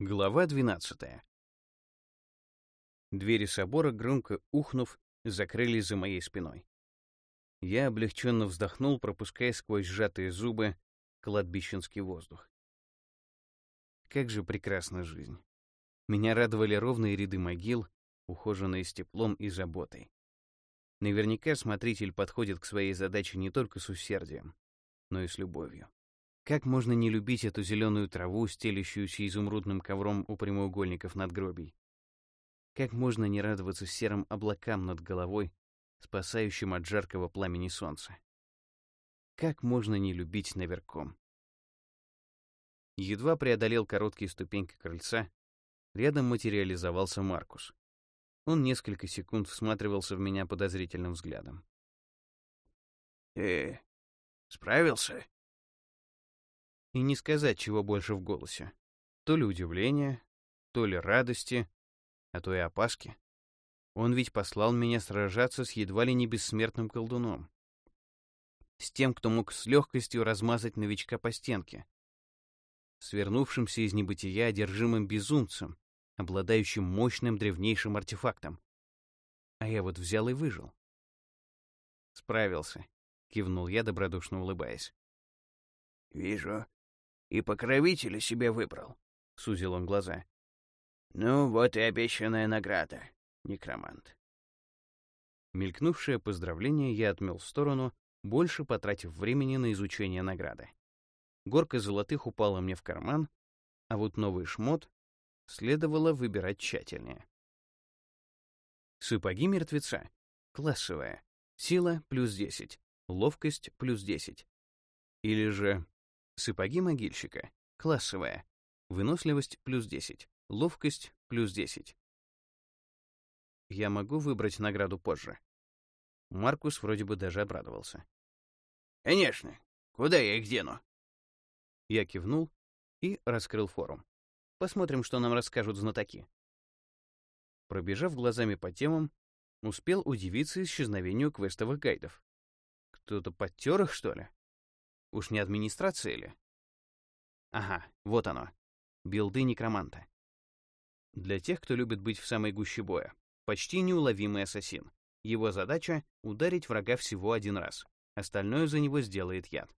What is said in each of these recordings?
Глава 12. Двери собора, громко ухнув, закрылись за моей спиной. Я облегченно вздохнул, пропуская сквозь сжатые зубы кладбищенский воздух. Как же прекрасна жизнь. Меня радовали ровные ряды могил, ухоженные с теплом и заботой. Наверняка смотритель подходит к своей задаче не только с усердием, но и с любовью. Как можно не любить эту зеленую траву, стелящуюся изумрудным ковром у прямоугольников надгробий? Как можно не радоваться серым облакам над головой, спасающим от жаркого пламени солнца? Как можно не любить наверхом? Едва преодолел короткие ступеньки крыльца, рядом материализовался Маркус. Он несколько секунд всматривался в меня подозрительным взглядом. «Ты справился?» И не сказать, чего больше в голосе. То ли удивление, то ли радости, а то и опаски. Он ведь послал меня сражаться с едва ли не бессмертным колдуном. С тем, кто мог с легкостью размазать новичка по стенке. Свернувшимся из небытия одержимым безумцем, обладающим мощным древнейшим артефактом. А я вот взял и выжил. Справился, кивнул я, добродушно улыбаясь. Вижу, и покровителя себе выбрал, сузил он глаза. Ну, вот и обещанная награда, некромант. Мелькнувшее поздравление я отмел в сторону, больше потратив времени на изучение награды. Горка золотых упала мне в карман, а вот новый шмот следовало выбирать тщательнее. Сапоги мертвеца. Классовая. Сила плюс 10. Ловкость плюс 10. Или же сапоги могильщика. Классовая. Выносливость плюс 10. Ловкость плюс 10. Я могу выбрать награду позже. Маркус вроде бы даже обрадовался. «Конечно. Куда я их дену?» Я кивнул и раскрыл форум. Посмотрим, что нам расскажут знатоки. Пробежав глазами по темам, успел удивиться исчезновению квестовых гайдов. Кто-то подтер их, что ли? Уж не администрация ли? Ага, вот оно. Билды некроманта. Для тех, кто любит быть в самой гуще боя. Почти неуловимый ассасин. Его задача — ударить врага всего один раз. Остальное за него сделает яд.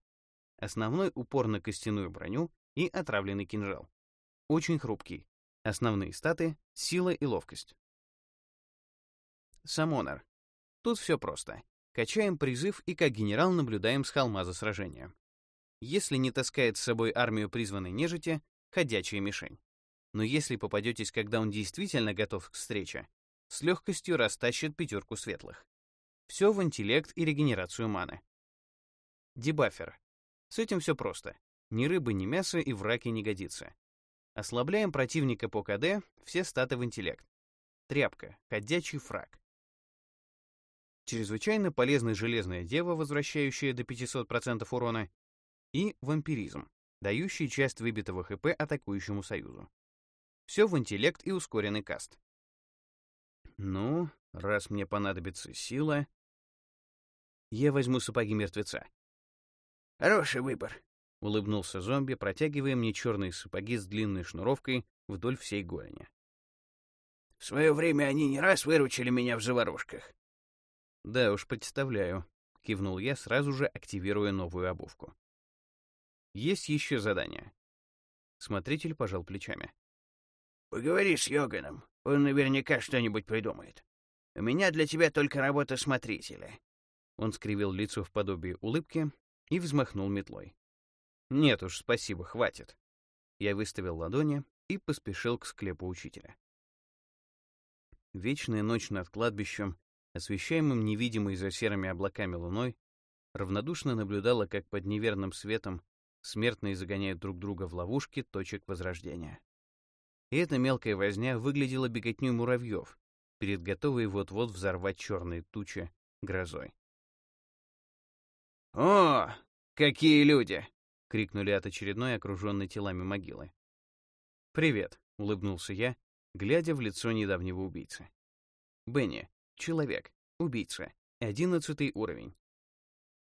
Основной упор на костяную броню и отравленный кинжал. Очень хрупкий. Основные статы — сила и ловкость. Самонер. Тут все просто. Качаем призыв и как генерал наблюдаем с холма за сражением. Если не таскает с собой армию призванной нежити, ходячая мишень. Но если попадетесь, когда он действительно готов к встрече, с легкостью растащит пятерку светлых. Все в интеллект и регенерацию маны. Дебафер. С этим все просто. Ни рыбы, ни мяса и в не годится. Ослабляем противника по КД, все статы в интеллект. Тряпка, ходячий фраг. Чрезвычайно полезная железная дева, возвращающая до 500% урона, и вампиризм, дающий часть выбитого ХП атакующему союзу. Все в интеллект и ускоренный каст. Ну, раз мне понадобится сила, я возьму сапоги мертвеца. Хороший выбор, — улыбнулся зомби, протягивая мне черные сапоги с длинной шнуровкой вдоль всей голени. «В свое время они не раз выручили меня в заварушках». «Да уж, представляю», — кивнул я, сразу же активируя новую обувку. «Есть еще задание». Смотритель пожал плечами. «Поговори с Йоганом, он наверняка что-нибудь придумает. У меня для тебя только работа смотрителя». Он скривил лицо в подобии улыбки и взмахнул метлой. Нет уж, спасибо, хватит. Я выставил ладони и поспешил к склепу учителя. Вечная ночь над кладбищем, освещаемым невидимой за серыми облаками луной, равнодушно наблюдала, как под неверным светом смертные загоняют друг друга в ловушки точек возрождения. И эта мелкая возня выглядела беготней муравьев, перед готовой вот-вот взорвать черные тучи грозой. «О, какие люди!» — крикнули от очередной окруженной телами могилы. «Привет», — улыбнулся я, глядя в лицо недавнего убийцы. «Бенни, человек, убийца, одиннадцатый уровень».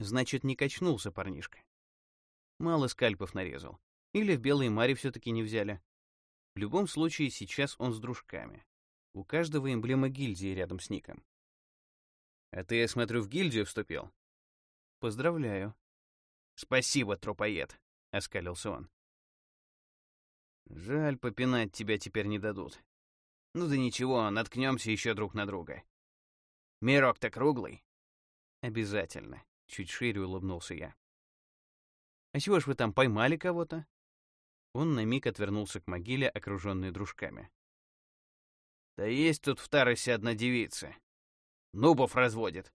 Значит, не качнулся парнишка. Мало скальпов нарезал. Или в белой маре все-таки не взяли. В любом случае, сейчас он с дружками. У каждого эмблема гильдии рядом с ником. «А ты, я смотрю, в гильдию вступил?» «Поздравляю». «Спасибо, трупоед», — оскалился он. «Жаль, попинать тебя теперь не дадут. Ну да ничего, наткнемся еще друг на друга. Мирок-то круглый?» «Обязательно», — чуть шире улыбнулся я. «А чего ж вы там поймали кого-то?» Он на миг отвернулся к могиле, окруженной дружками. «Да есть тут в Таросе одна девица. Нубов разводит».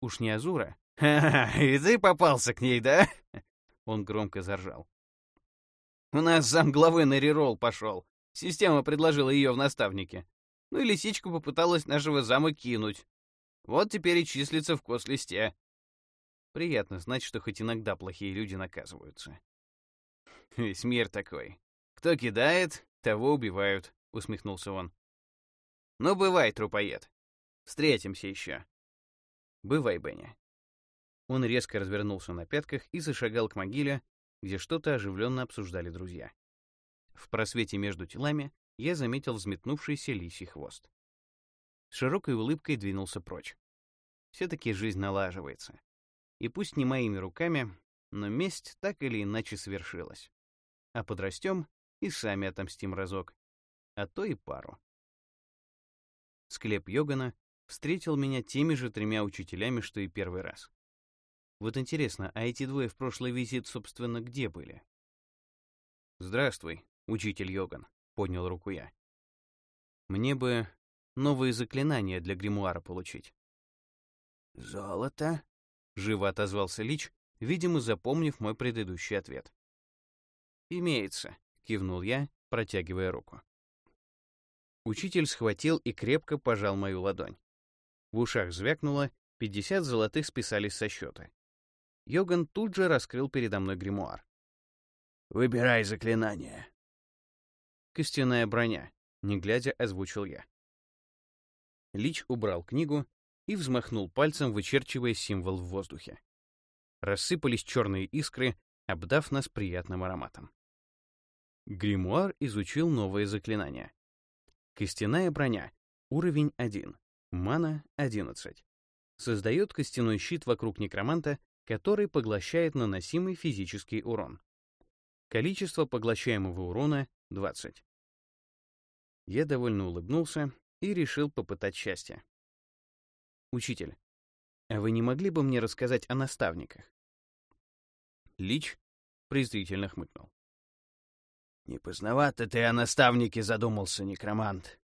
«Уж не Азура?» «Ха-ха, и ты попался к ней, да?» Он громко заржал. «У нас зам главы на реролл пошел. Система предложила ее в наставнике. Ну и лисичка попыталась нашего зама кинуть. Вот теперь и числится в кослисте. Приятно знать, что хоть иногда плохие люди наказываются. Весь мир такой. Кто кидает, того убивают, усмехнулся он. Ну, бывай, трупоед. Встретимся еще. Бывай, Бенни. Он резко развернулся на пятках и зашагал к могиле, где что-то оживленно обсуждали друзья. В просвете между телами я заметил взметнувшийся лисий хвост. С широкой улыбкой двинулся прочь. Все-таки жизнь налаживается. И пусть не моими руками, но месть так или иначе свершилась. А подрастем и сами отомстим разок, а то и пару. Склеп Йогана встретил меня теми же тремя учителями, что и первый раз. Вот интересно, а эти двое в прошлый визит, собственно, где были? «Здравствуй, учитель Йоган», — поднял руку я. «Мне бы новые заклинания для гримуара получить». «Золото?» — живо отозвался Лич, видимо, запомнив мой предыдущий ответ. «Имеется», — кивнул я, протягивая руку. Учитель схватил и крепко пожал мою ладонь. В ушах звякнуло, 50 золотых списались со счета. Йоган тут же раскрыл передо мной гримуар. «Выбирай заклинание». «Костяная броня», — не глядя озвучил я. Лич убрал книгу и взмахнул пальцем, вычерчивая символ в воздухе. Рассыпались черные искры, обдав нас приятным ароматом. Гримуар изучил новое заклинание. Костяная броня. Уровень 1. Мана 11. Создает костяной щит вокруг некроманта, который поглощает наносимый физический урон. Количество поглощаемого урона — 20. Я довольно улыбнулся и решил попытать счастье. «Учитель, а вы не могли бы мне рассказать о наставниках?» Лич презрительно хмыкнул. «Не поздновато ты о наставнике задумался, некромант.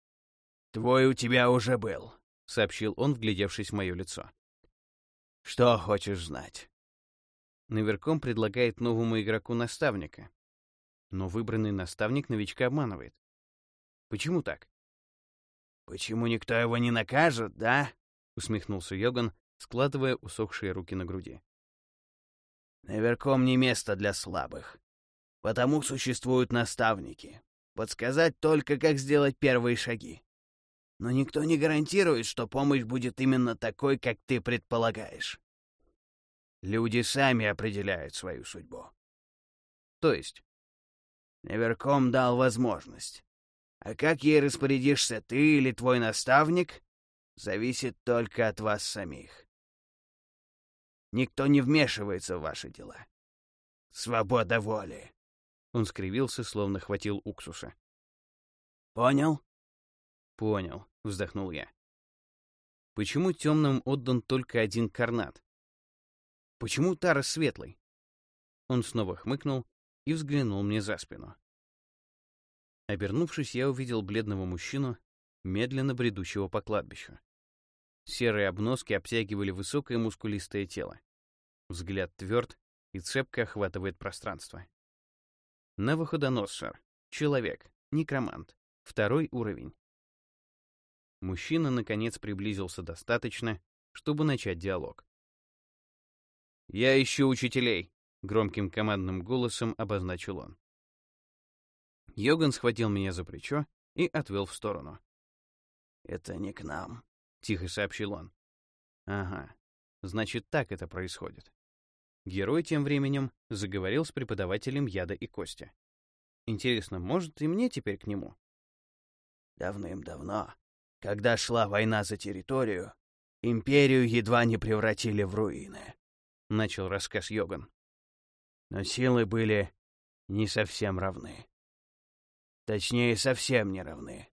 Твой у тебя уже был», — сообщил он, вглядевшись в мое лицо. «Что хочешь знать?» Наверком предлагает новому игроку наставника. Но выбранный наставник новичка обманывает. Почему так? «Почему никто его не накажет, да?» Усмехнулся Йоган, складывая усохшие руки на груди. Наверхом не место для слабых. Потому существуют наставники. Подсказать только, как сделать первые шаги. Но никто не гарантирует, что помощь будет именно такой, как ты предполагаешь. Люди сами определяют свою судьбу. То есть? Наверхом дал возможность. А как ей распорядишься ты или твой наставник, зависит только от вас самих. Никто не вмешивается в ваши дела. Свобода воли. Он скривился, словно хватил уксуса. Понял? Понял, вздохнул я. Почему темным отдан только один карнат? Почему Тарас светлый? Он снова хмыкнул и взглянул мне за спину. Обернувшись, я увидел бледного мужчину, медленно бредущего по кладбищу. Серые обноски обтягивали высокое мускулистое тело. Взгляд тверд и цепко охватывает пространство. Навуходоносор. Человек. Некромант. Второй уровень. Мужчина, наконец, приблизился достаточно, чтобы начать диалог. «Я ищу учителей», — громким командным голосом обозначил он. Йоган схватил меня за плечо и отвел в сторону. «Это не к нам», — тихо сообщил он. «Ага, значит, так это происходит». Герой тем временем заговорил с преподавателем яда и кости. Интересно, может и мне теперь к нему? Давным-давно, когда шла война за территорию, империю едва не превратили в руины. Начал рассказ Йоган. Но силы были не совсем равны. Точнее, совсем не равны.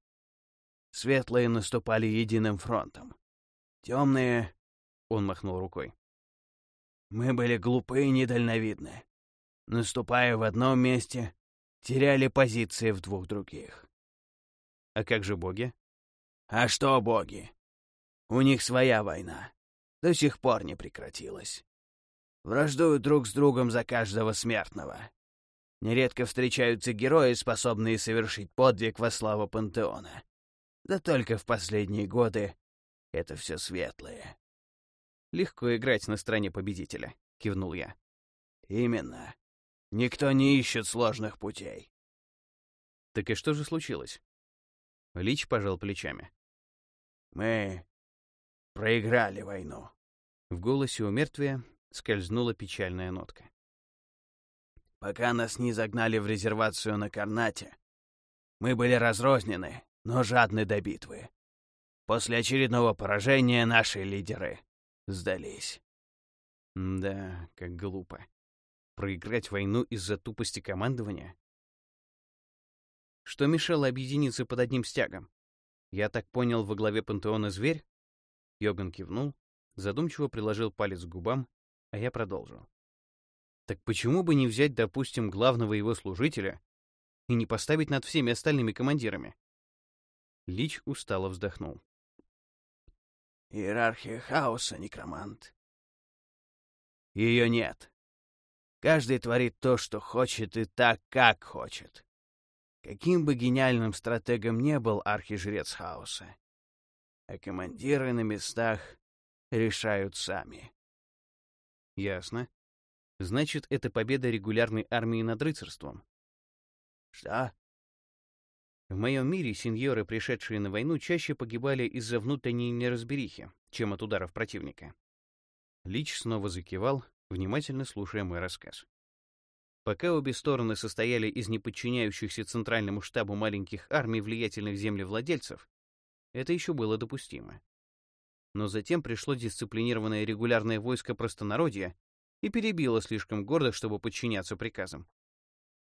Светлые наступали единым фронтом. Темные... Он махнул рукой. Мы были глупы и недальновидны. Наступая в одном месте, теряли позиции в двух других. А как же боги? А что боги? У них своя война. До сих пор не прекратилась. Враждуют друг с другом за каждого смертного. Нередко встречаются герои, способные совершить подвиг во славу пантеона. Да только в последние годы это все светлое. «Легко играть на стороне победителя», — кивнул я. «Именно. Никто не ищет сложных путей. Так и что же случилось? Лич пожал плечами. Мы проиграли войну. В голосе у мертвия скользнула печальная нотка. Пока нас не загнали в резервацию на Карнате, мы были разрознены, но жадны до битвы. После очередного поражения наши лидеры сдались. Да, как глупо. Проиграть войну из-за тупости командования? Что мешало объединиться под одним стягом? Я так понял, во главе пантеона зверь? Йоган кивнул, задумчиво приложил палец к губам, а я продолжил. Так почему бы не взять, допустим, главного его служителя и не поставить над всеми остальными командирами? Лич устало вздохнул. Иерархия хаоса, некромант. Ее нет. Каждый творит то, что хочет, и так, как хочет. Каким бы гениальным стратегом не был архижрец хаоса. А командиры на местах решают сами. Ясно. Значит, это победа регулярной армии над рыцарством. Что? В моем мире сеньоры, пришедшие на войну, чаще погибали из-за внутренней неразберихи, чем от ударов противника. Лич снова закивал, внимательно слушая мой рассказ. Пока обе стороны состояли из неподчиняющихся центральному штабу маленьких армий влиятельных землевладельцев, это еще было допустимо. Но затем пришло дисциплинированное регулярное войско простонародья и перебило слишком гордо, чтобы подчиняться приказам.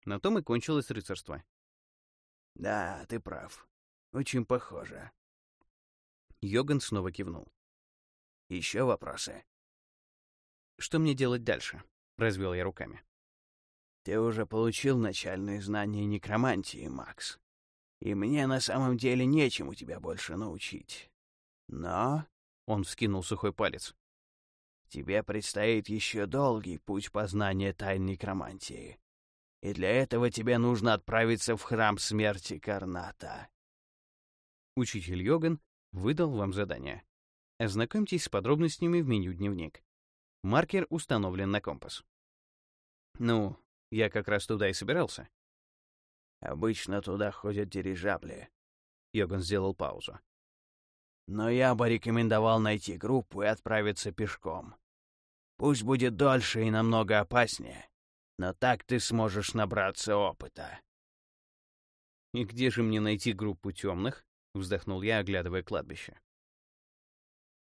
На том и кончилось рыцарство. «Да, ты прав. Очень похоже». Йоган снова кивнул. «Еще вопросы?» Что мне делать дальше? Развел я руками. Ты уже получил начальные знания некромантии, Макс. И мне на самом деле нечему тебя больше научить. Но... Он вскинул сухой палец. Тебе предстоит еще долгий путь познания тайн некромантии. И для этого тебе нужно отправиться в храм смерти Карната. Учитель Йоган выдал вам задание. Ознакомьтесь с подробностями в меню «Дневник». Маркер установлен на компас. Ну, я как раз туда и собирался. Обычно туда ходят дирижабли. Йоган сделал паузу. Но я бы рекомендовал найти группу и отправиться пешком. Пусть будет дольше и намного опаснее, но так ты сможешь набраться опыта. «И где же мне найти группу темных?» — вздохнул я, оглядывая кладбище.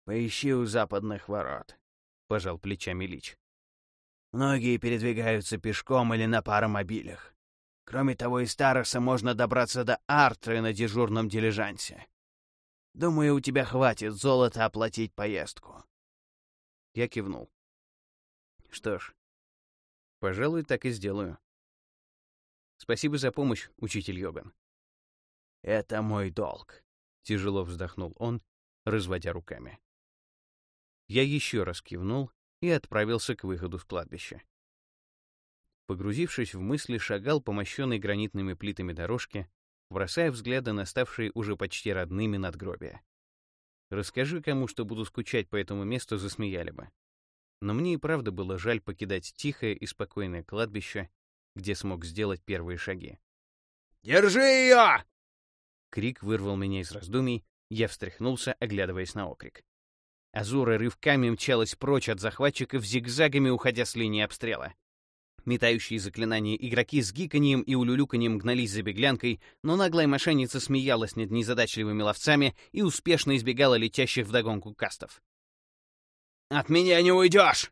«Поищи у западных ворот пожал плечами Лич. Многие передвигаются пешком или на паромобилях. Кроме того, из Тароса можно добраться до Артры на дежурном дилижансе. Думаю, у тебя хватит золота оплатить поездку. Я кивнул. Что ж, пожалуй, так и сделаю. Спасибо за помощь, учитель Йоган. Это мой долг, тяжело вздохнул он, разводя руками. Я еще раз кивнул и отправился к выходу с кладбища. Погрузившись в мысли, шагал по мощенной гранитными плитами дорожке, бросая взгляды на ставшие уже почти родными надгробия. Расскажи кому, что буду скучать по этому месту, засмеяли бы. Но мне и правда было жаль покидать тихое и спокойное кладбище, где смог сделать первые шаги. «Держи ее!» Крик вырвал меня из раздумий, я встряхнулся, оглядываясь на окрик. Азура рывками мчалась прочь от захватчиков, зигзагами уходя с линии обстрела. Метающие заклинания игроки с гиканьем и улюлюканьем гнались за беглянкой, но наглая мошенница смеялась над незадачливыми ловцами и успешно избегала летящих вдогонку кастов. «От меня не уйдешь!»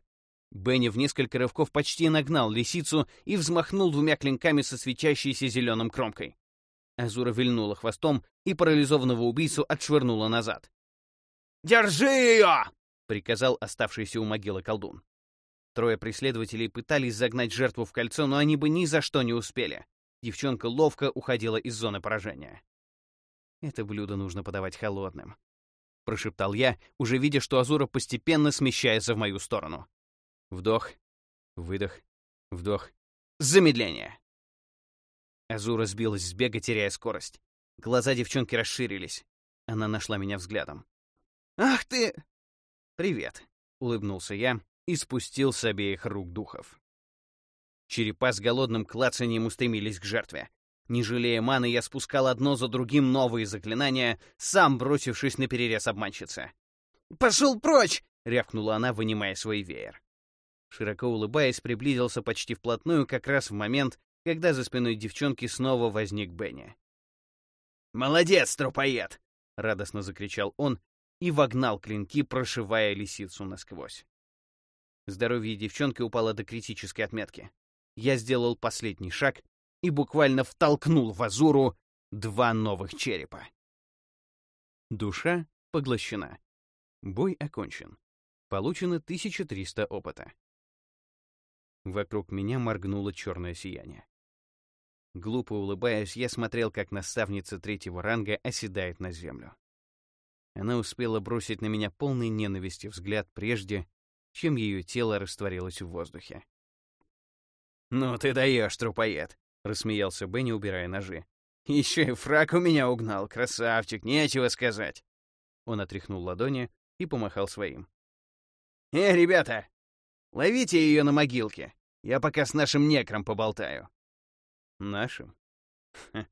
Бенни в несколько рывков почти нагнал лисицу и взмахнул двумя клинками со светящейся зеленым кромкой. Азура вильнула хвостом и парализованного убийцу отшвырнула назад. «Держи ее!» — приказал оставшийся у могилы колдун. Трое преследователей пытались загнать жертву в кольцо, но они бы ни за что не успели. Девчонка ловко уходила из зоны поражения. «Это блюдо нужно подавать холодным», — прошептал я, уже видя, что Азура постепенно смещается в мою сторону. Вдох, выдох, вдох, замедление. Азура сбилась с бега, теряя скорость. Глаза девчонки расширились. Она нашла меня взглядом. «Ах ты!» «Привет», — улыбнулся я и спустил с обеих рук духов. Черепа с голодным клацанием устремились к жертве. Не жалея маны, я спускал одно за другим новые заклинания, сам бросившись на перерез обманщицы. «Пошел прочь!» — рявкнула она, вынимая свой веер. Широко улыбаясь, приблизился почти вплотную как раз в момент, когда за спиной девчонки снова возник Бенни. «Молодец, трупоед!» — радостно закричал он и вогнал клинки, прошивая лисицу насквозь. Здоровье девчонки упало до критической отметки. Я сделал последний шаг и буквально втолкнул в Азуру два новых черепа. Душа поглощена. Бой окончен. Получено 1300 опыта. Вокруг меня моргнуло черное сияние. Глупо улыбаясь, я смотрел, как наставница третьего ранга оседает на землю. Она успела бросить на меня полный ненависти взгляд прежде, чем ее тело растворилось в воздухе. «Ну ты даешь, трупоед!» — рассмеялся Бенни, убирая ножи. «Еще и фраг у меня угнал, красавчик, нечего сказать!» Он отряхнул ладони и помахал своим. «Э, ребята, ловите ее на могилке, я пока с нашим некром поболтаю». «Нашим?» Ха,